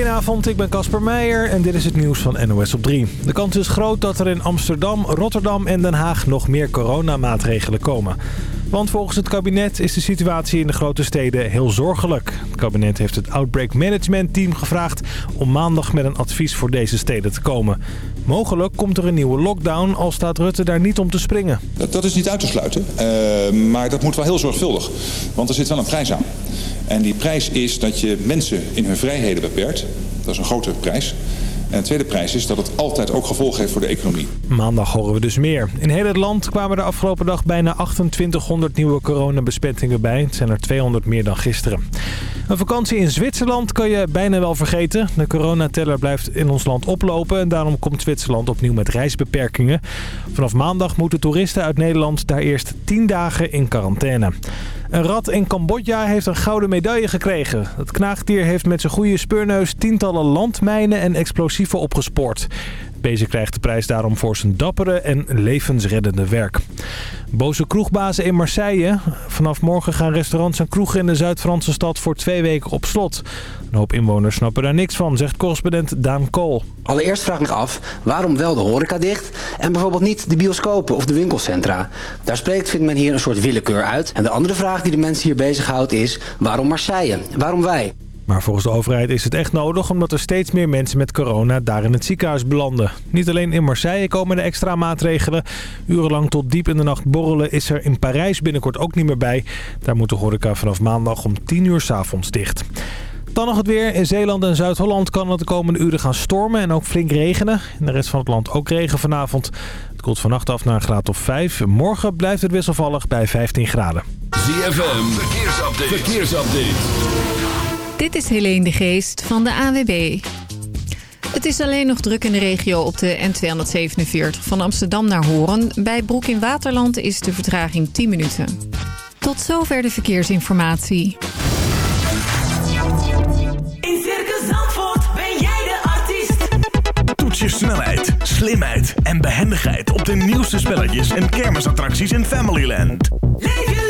Goedenavond, ik ben Casper Meijer en dit is het nieuws van NOS op 3. De kans is groot dat er in Amsterdam, Rotterdam en Den Haag nog meer coronamaatregelen komen. Want volgens het kabinet is de situatie in de grote steden heel zorgelijk. Het kabinet heeft het Outbreak Management Team gevraagd om maandag met een advies voor deze steden te komen. Mogelijk komt er een nieuwe lockdown, al staat Rutte daar niet om te springen. Dat, is niet uit te sluiten, uh, maar dat moet wel heel zorgvuldig. Want er zit wel een prijs aan. En die prijs is dat je mensen in hun vrijheden beperkt. Dat is een grote prijs. En de tweede prijs is dat het altijd ook gevolgen heeft voor de economie. Maandag horen we dus meer. In heel het land kwamen de afgelopen dag bijna 2800 nieuwe coronabesmettingen bij. Het zijn er 200 meer dan gisteren. Een vakantie in Zwitserland kan je bijna wel vergeten. De coronateller blijft in ons land oplopen en daarom komt Zwitserland opnieuw met reisbeperkingen. Vanaf maandag moeten toeristen uit Nederland daar eerst 10 dagen in quarantaine. Een rat in Cambodja heeft een gouden medaille gekregen. Het knaagdier heeft met zijn goede speurneus tientallen landmijnen en explosieven opgespoord. Deze krijgt de prijs daarom voor zijn dappere en levensreddende werk. Boze kroegbazen in Marseille. Vanaf morgen gaan restaurants en kroegen in de Zuid-Franse stad voor twee weken op slot. Een hoop inwoners snappen daar niks van, zegt correspondent Daan Kool. Allereerst vraag ik af, waarom wel de horeca dicht en bijvoorbeeld niet de bioscopen of de winkelcentra? Daar spreekt, vindt men hier, een soort willekeur uit. En de andere vraag die de mensen hier bezighoudt is, waarom Marseille? Waarom wij? Maar volgens de overheid is het echt nodig omdat er steeds meer mensen met corona daar in het ziekenhuis belanden. Niet alleen in Marseille komen de extra maatregelen. Urenlang tot diep in de nacht borrelen is er in Parijs binnenkort ook niet meer bij. Daar moet de horeca vanaf maandag om 10 uur s avonds dicht. Dan nog het weer. In Zeeland en Zuid-Holland kan het de komende uren gaan stormen en ook flink regenen. In de rest van het land ook regen vanavond. Het koelt vannacht af naar een graad of 5. Morgen blijft het wisselvallig bij 15 graden. ZFM, verkeersupdate. verkeersupdate. Dit is Helene de Geest van de AWB. Het is alleen nog druk in de regio op de N247 van Amsterdam naar Horen. Bij Broek in Waterland is de vertraging 10 minuten. Tot zover de verkeersinformatie. In Circus Zandvoort ben jij de artiest. Toets je snelheid, slimheid en behendigheid op de nieuwste spelletjes en kermisattracties in Familyland. Leef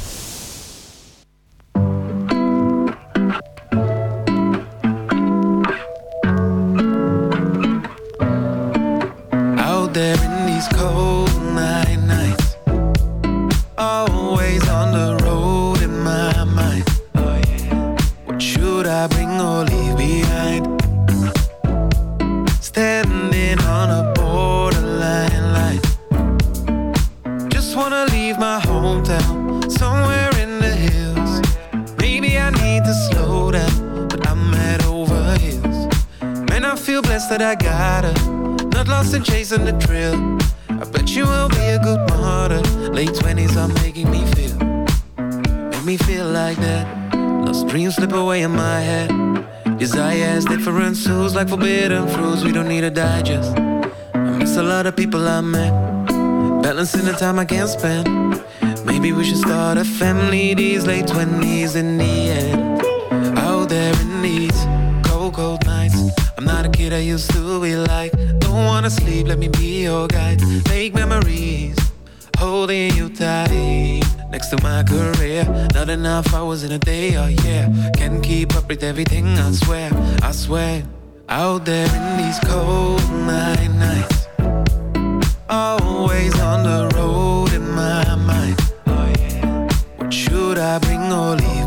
leave behind. Standing on a borderline line. Just wanna leave my hometown, somewhere in the hills. Maybe I need to slow down, but I'm at over hills. Man, I feel blessed that I got her. Not lost in chasing the trail. I bet you will be a good martyr. Late twenties are making me feel, make me feel like that. Lost dreams slip away in my head forbidden fruits. We don't need a digest. I miss a lot of people I met. Balancing the time I can't spend. Maybe we should start a family these late twenties in the end. Out there in these cold, cold nights. I'm not a kid I used to be like. Don't wanna sleep, let me be your guide. Make memories, holding you tight Next to my career, not enough hours in a day, oh yeah Can't keep up with everything, I swear, I swear. Out there in these cold night nights. Always on the road in my mind. Oh, yeah. What should I bring or leave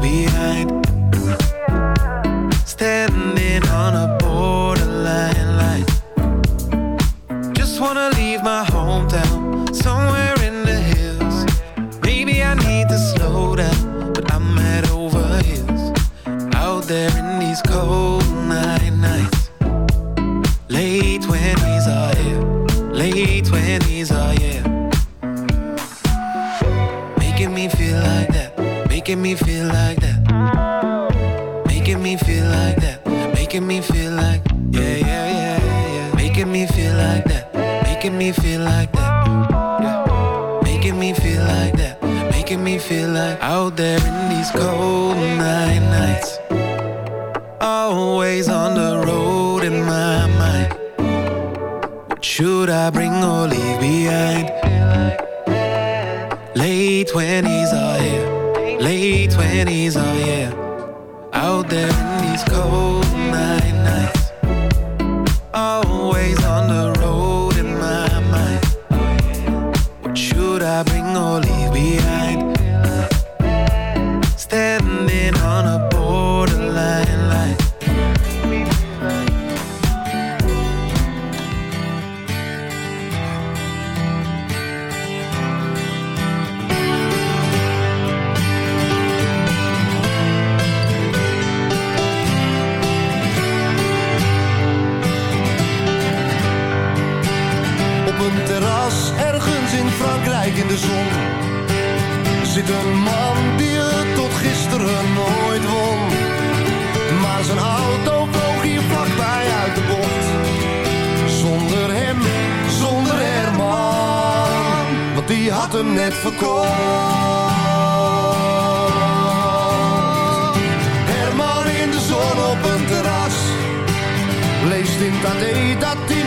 feel like out there in these cold night nights. Always on the road in my mind. What should I bring or leave behind? Late twenties are here. Late twenties are here. Out there in these cold hem net verkocht. Herman in de zon op een terras, leest in dat die.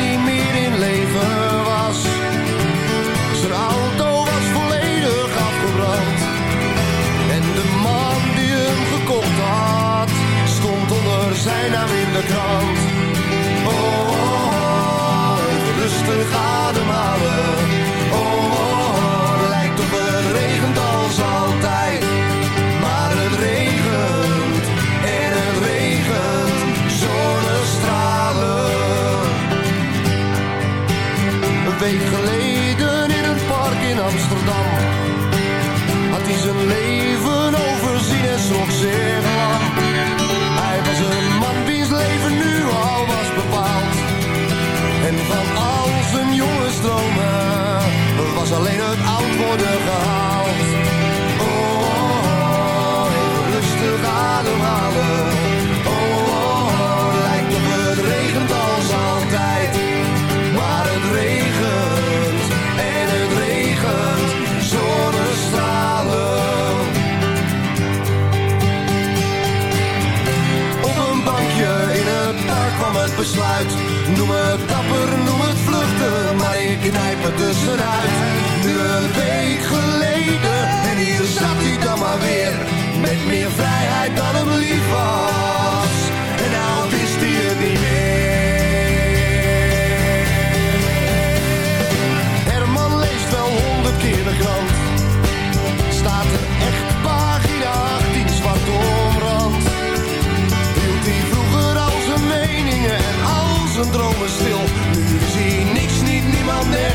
Dus tussenuit. Nu een week geleden, en hier zat hij dan maar weer, met meer vrijheid.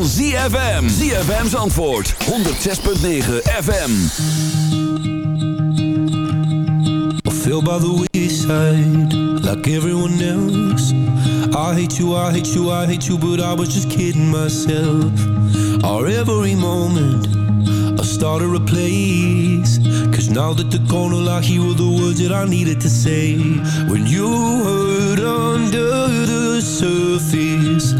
van ZFM. ZFM's antwoord 106.9 FM. I feel by the wayside, like everyone else. I hate you, I hate you, I hate you, but I was just kidding myself. Our every moment, I started a place. Cause now that the corner I here were the words that I needed to say. When you heard under the surface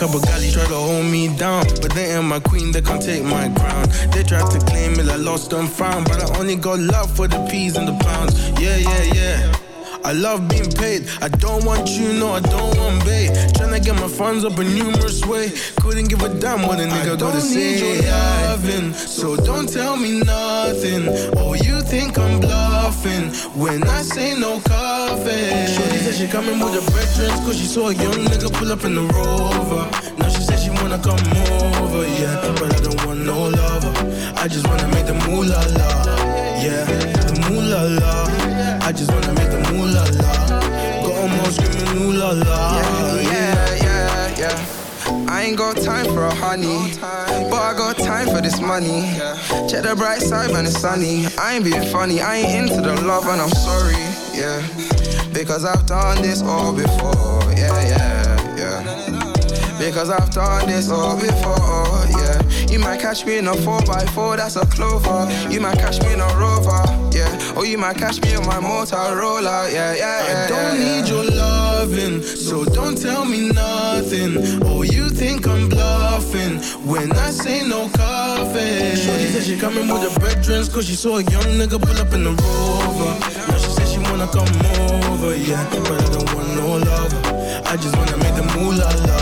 Couple galley try to hold me down, but they ain't my queen, they can't take my crown. They tried to claim it, I lost and found, but I only got love for the peas and the pounds. Yeah, yeah, yeah. I love being paid. I don't want you, no, I don't want bait. Tryna get my funds up in numerous ways. Couldn't give a damn what a nigga gotta say. Need Your loving, so don't tell me nothing. Oh, you think I'm bluffing when I say no coffee. Shorty said she coming with her veterans, cause she saw a young nigga pull up in the rover. Now she said she wanna come over, yeah. But I don't want no lover. I just wanna make the moolah la, yeah. The moolah la. I just wanna make the moolah la. Got 'em all screaming ooh la la, yeah, yeah, yeah. I ain't got time for a honey, but I got time for this money. Check the bright side when it's sunny. I ain't being funny, I ain't into the love and I'm sorry, yeah. Because I've done this all before, yeah, yeah, yeah. Because I've done this all before, yeah. You might catch me in a 4x4, that's a clover. You might catch me in a rover, yeah. Or you might catch me on my Motorola, yeah, yeah, yeah. I don't need your loving, so don't tell me nothing. Oh, you think I'm bluffing when I say no coffee. Shorty said she coming with her veterans, cause she saw a young nigga pull up in the rover. Wanna come over, yeah. But I don't want no lover. I just wanna make the moolah la,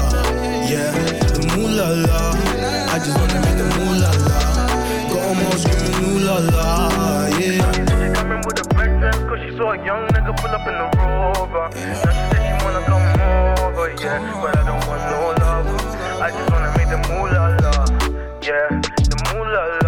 yeah. The moolah la. I just wanna make the moolah 'em all screaming ooh yeah. She coming with she saw a young nigga pull up in the rover. Now she said she wanna come over, yeah. But I don't want no lover. I just wanna make the moolah la, yeah. The moolah la.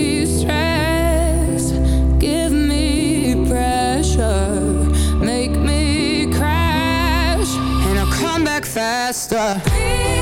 faster.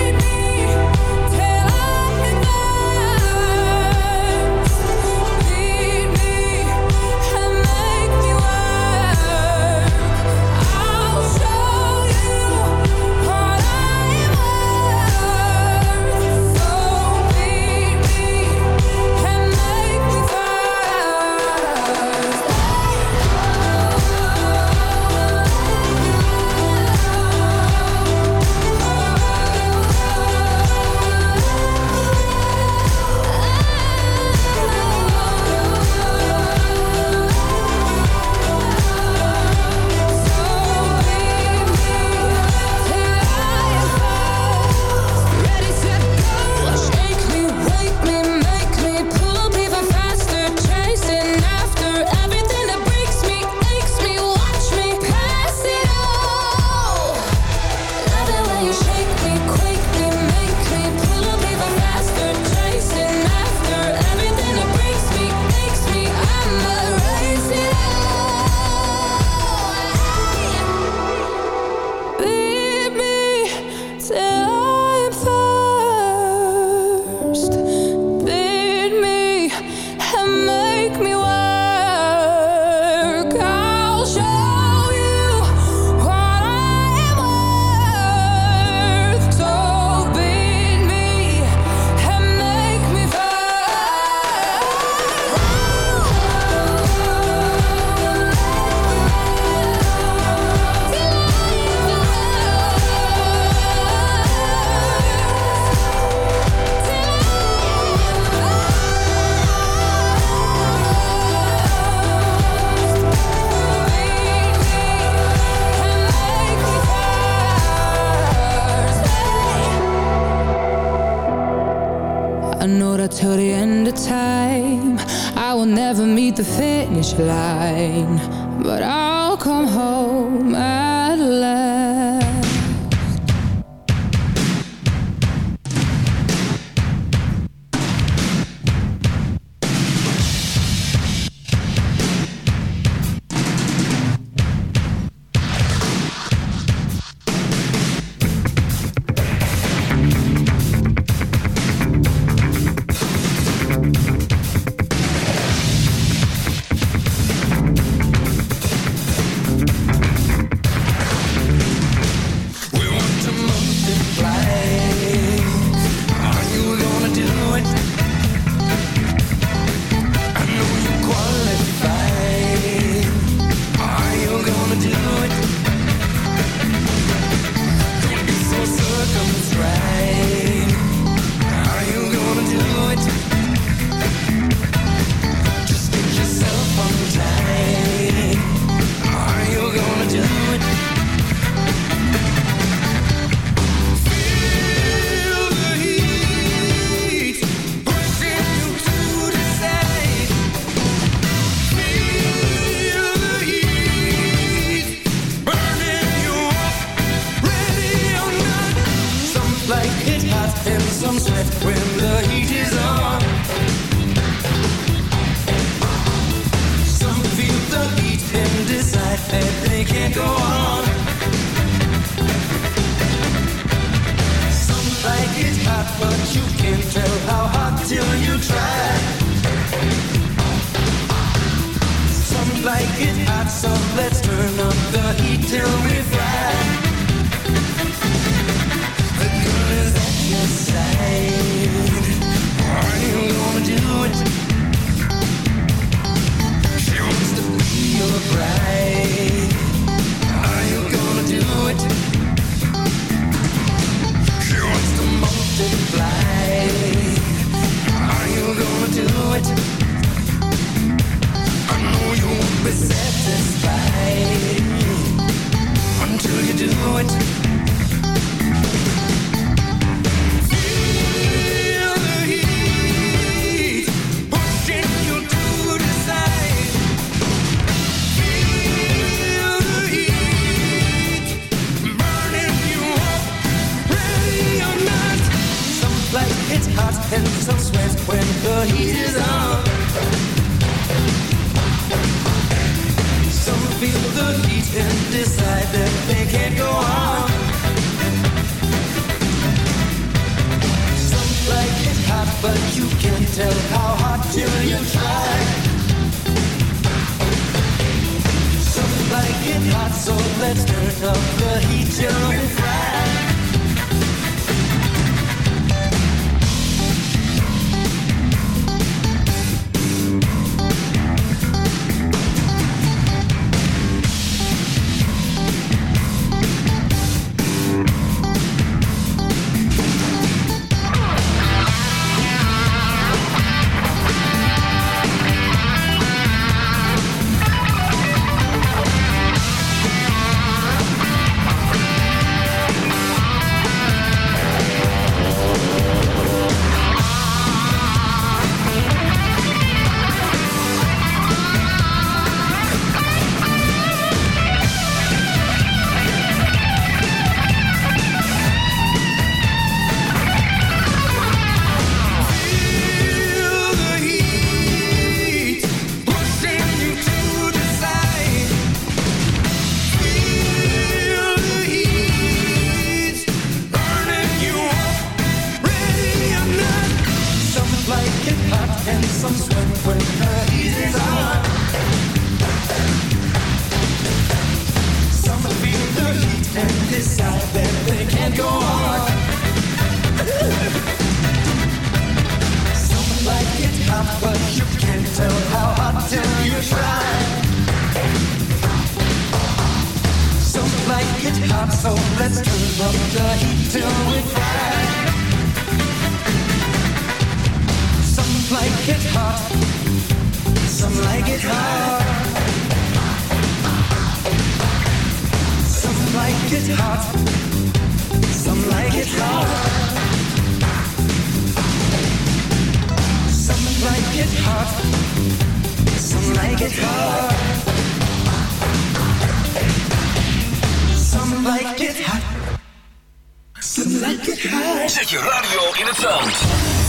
Zet je radio in het zand.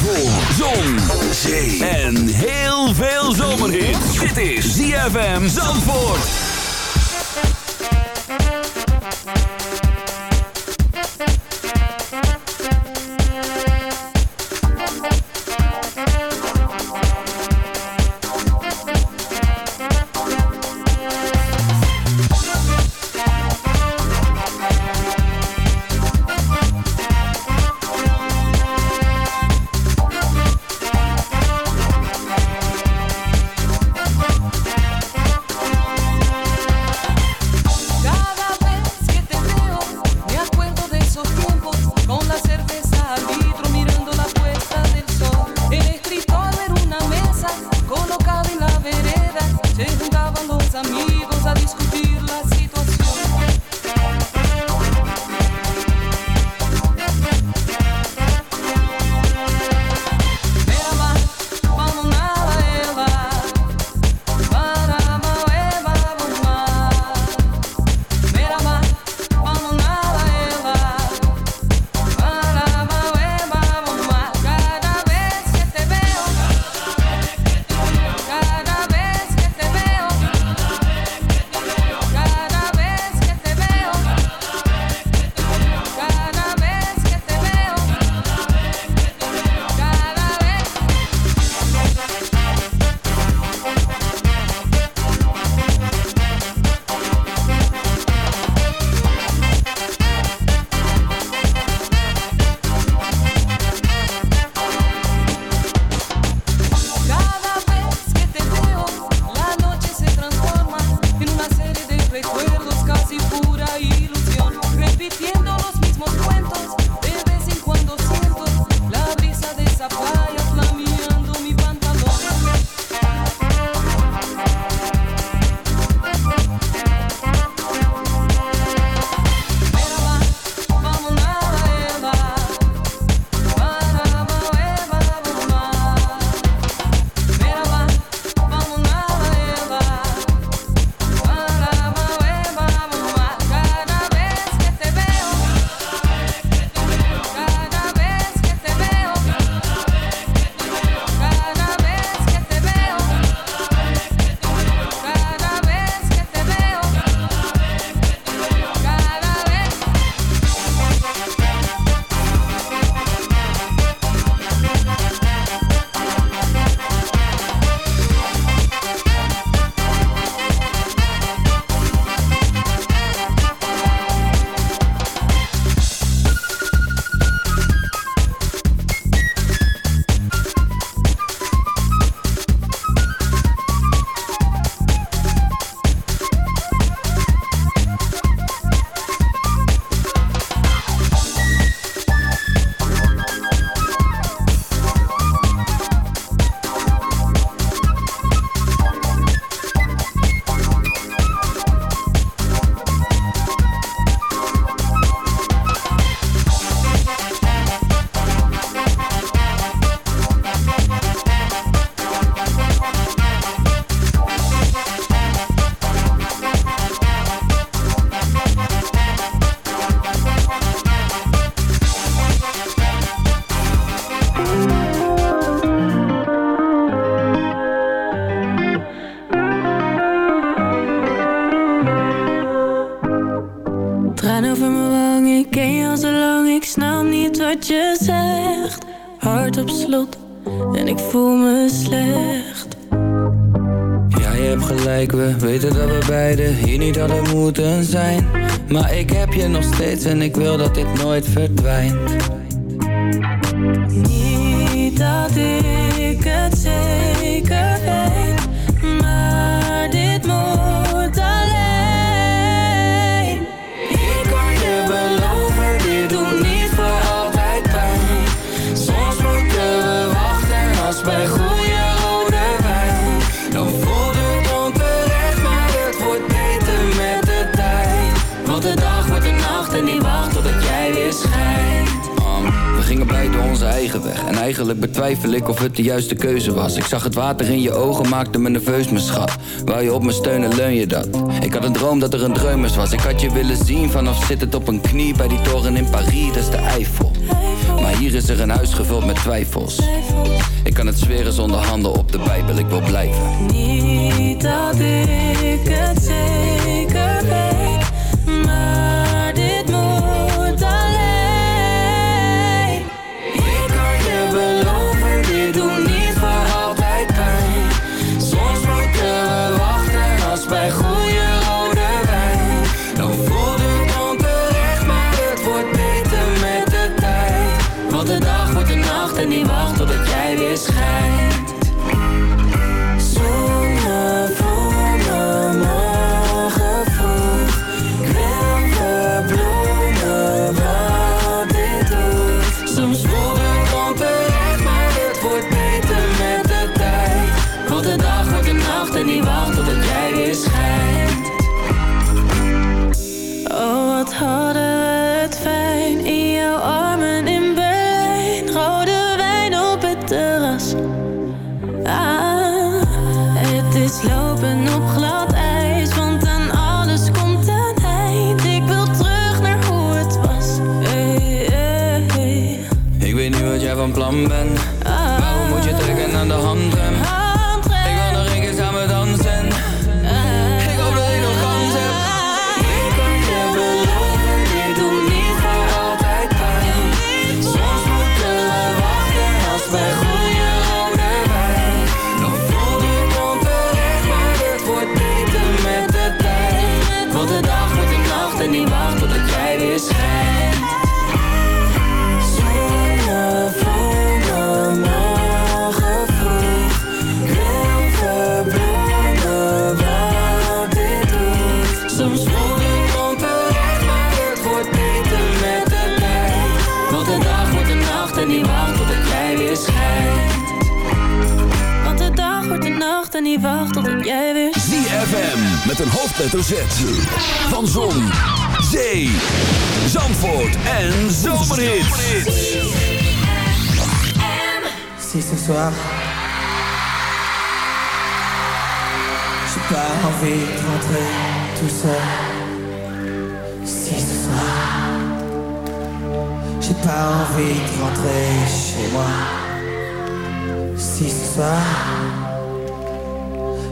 Voor zon, jay en heel veel zomerhit. Dit is ZFM Zandvoort. Maar ik heb je nog steeds en ik wil dat dit nooit verdwijnt. Eigenlijk betwijfel ik of het de juiste keuze was. Ik zag het water in je ogen, maakte me nerveus, mijn schat. Wou je op me steunen, leun je dat? Ik had een droom dat er een dreumers was. Ik had je willen zien, vanaf zittend op een knie Bij die toren in Parijs, dat is de Eifel Maar hier is er een huis gevuld met twijfels. Ik kan het zweren zonder handen op de Bijbel, ik wil blijven. Niet dat ik het zeker ben. een hoofdletter Z. Van Zon, Zee, Zandvoort en Zomerhits. Si ce soir, j'ai pas envie de rentrer tout seul. Si ce soir, j'ai pas envie de rentrer chez moi. Si ce soir...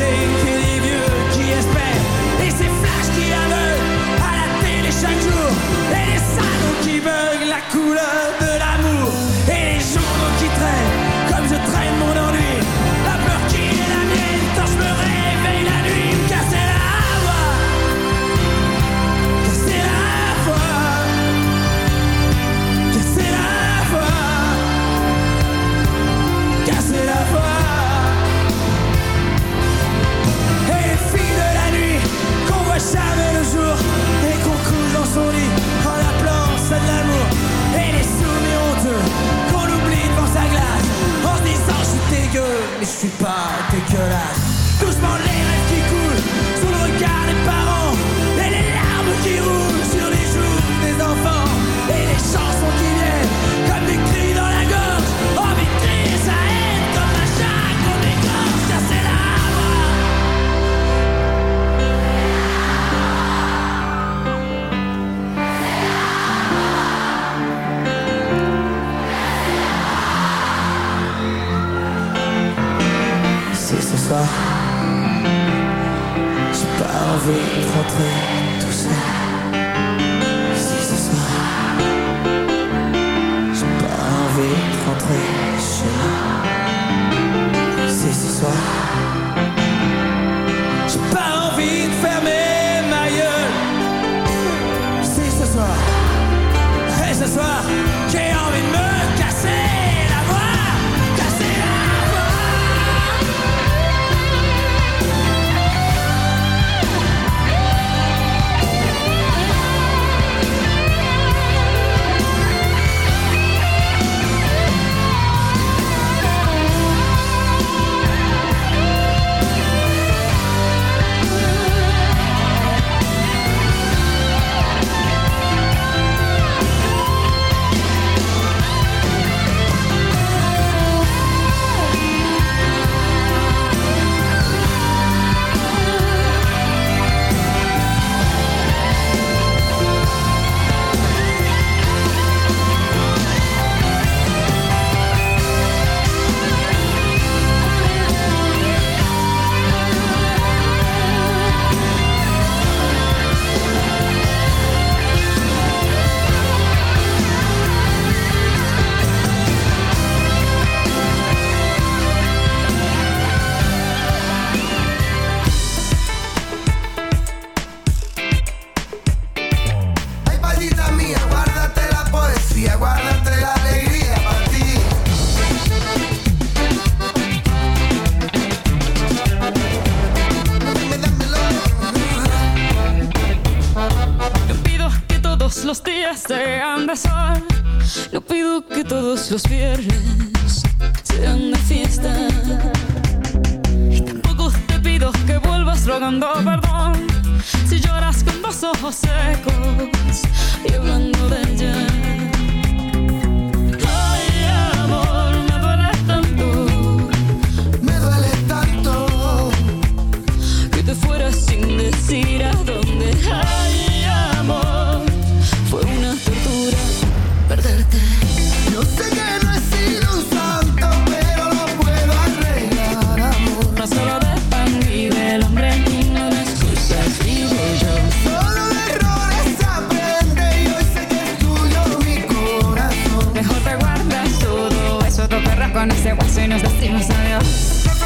taking con ese hueso y nos decimos adiós.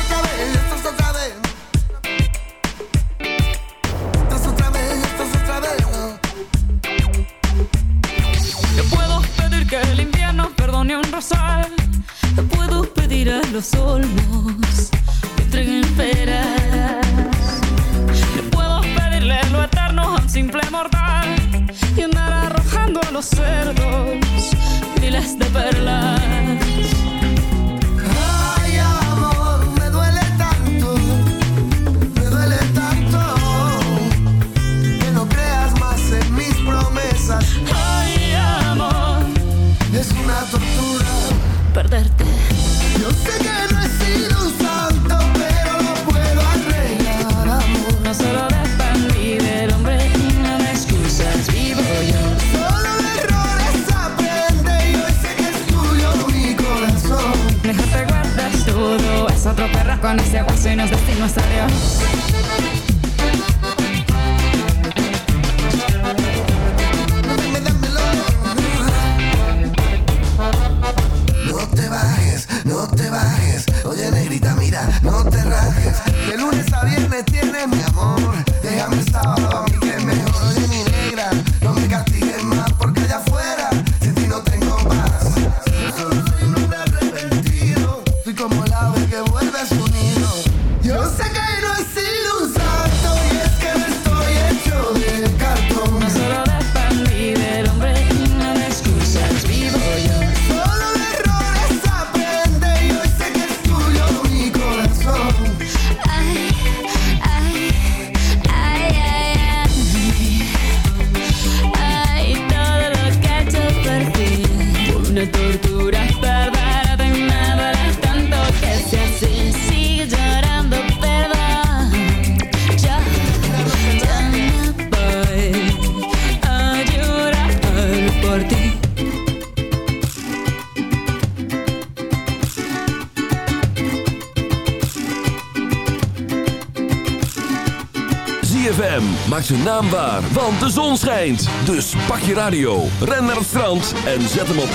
Maakt zijn naam waar, want de zon schijnt. Dus pak je radio, ren naar het strand en zet hem op 106.9.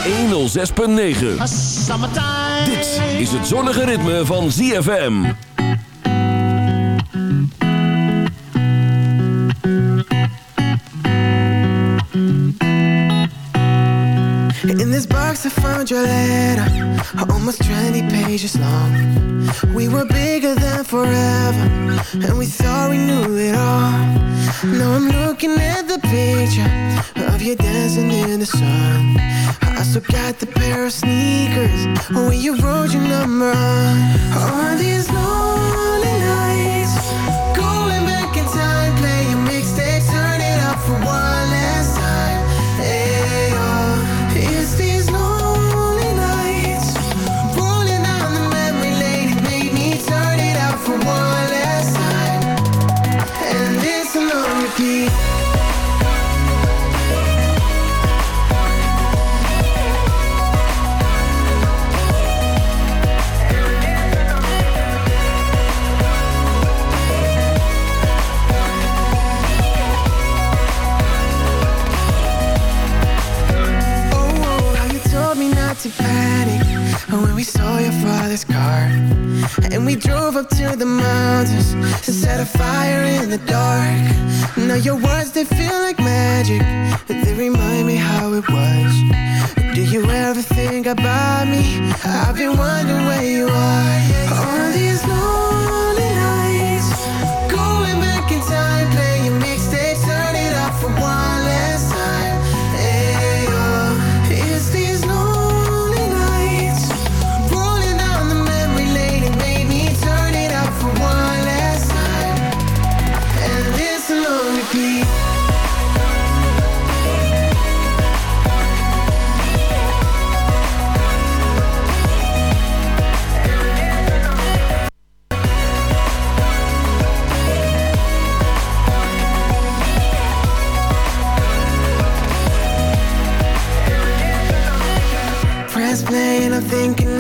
Dit is het zonnige ritme van ZFM. In this box I found your letter Almost 20 pages long We were bigger than forever And we thought we knew it all Now I'm looking at the picture Of you dancing in the sun. I still got the pair of sneakers Where you wrote your number. On On these lonely to panic When we saw your father's car. And we drove up to the mountains To set a fire in the dark. Now your words, they feel like magic They remind me how it was. Do you ever think about me? I've been wondering where you are. All these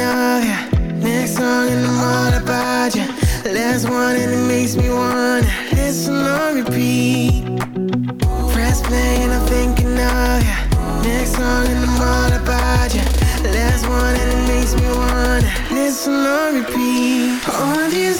of ya. Next song and I'm all about ya. Last one and it makes me wanna listen on repeat. Press play and I'm thinking of ya. Next song and I'm all about ya. Last one and it makes me wanna listen on repeat. All these